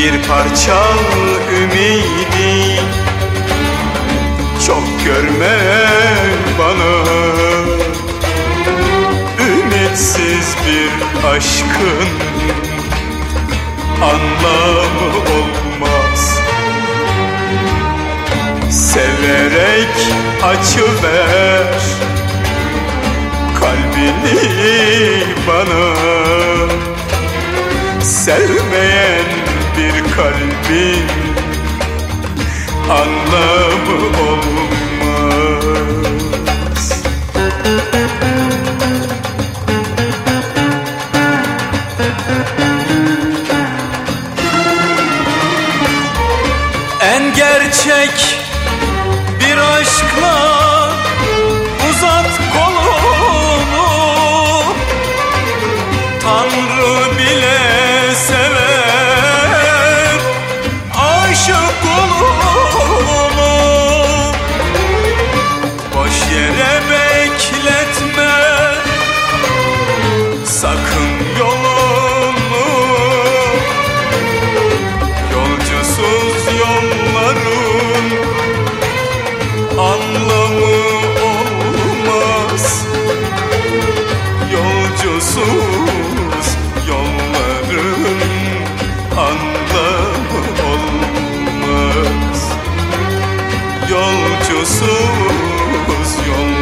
bir parça ümidi. Çok görme bana. Ümitsiz bir aşkın anlamı olmaz. Severek açıver kalbini bana. Sevmeyen bir kalbin anlamı olmaz. En gerçek bir aşkla Yolcusuz yolların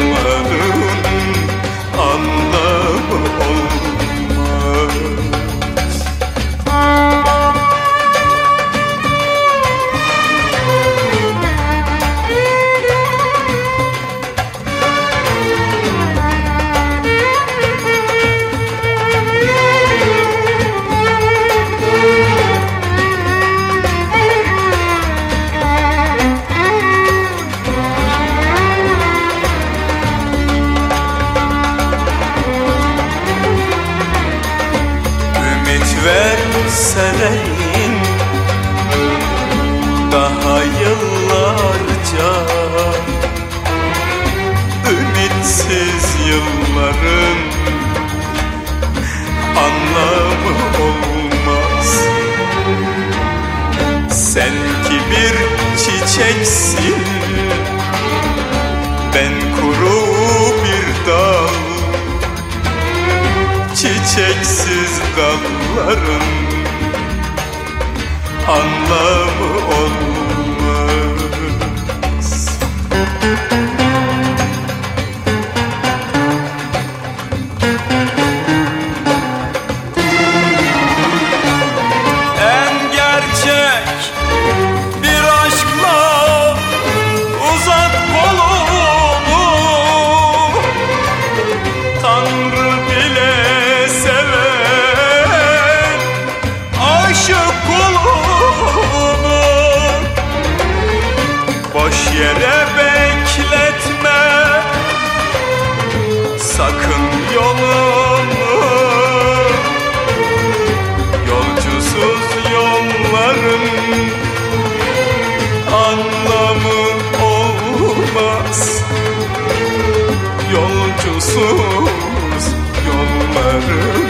verseleyin Daha yıllarca Ümitsiz yılların Anlamı olmaz. Sen ki bir çiçeksin? Ben kuru bir dal çiçeksiz dalların anlamı olmaz yere bekletme. Sakın yolunu Yolcusuz yolların anlamı olmaz. Yolcusuz yolların